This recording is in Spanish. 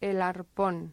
El arpón.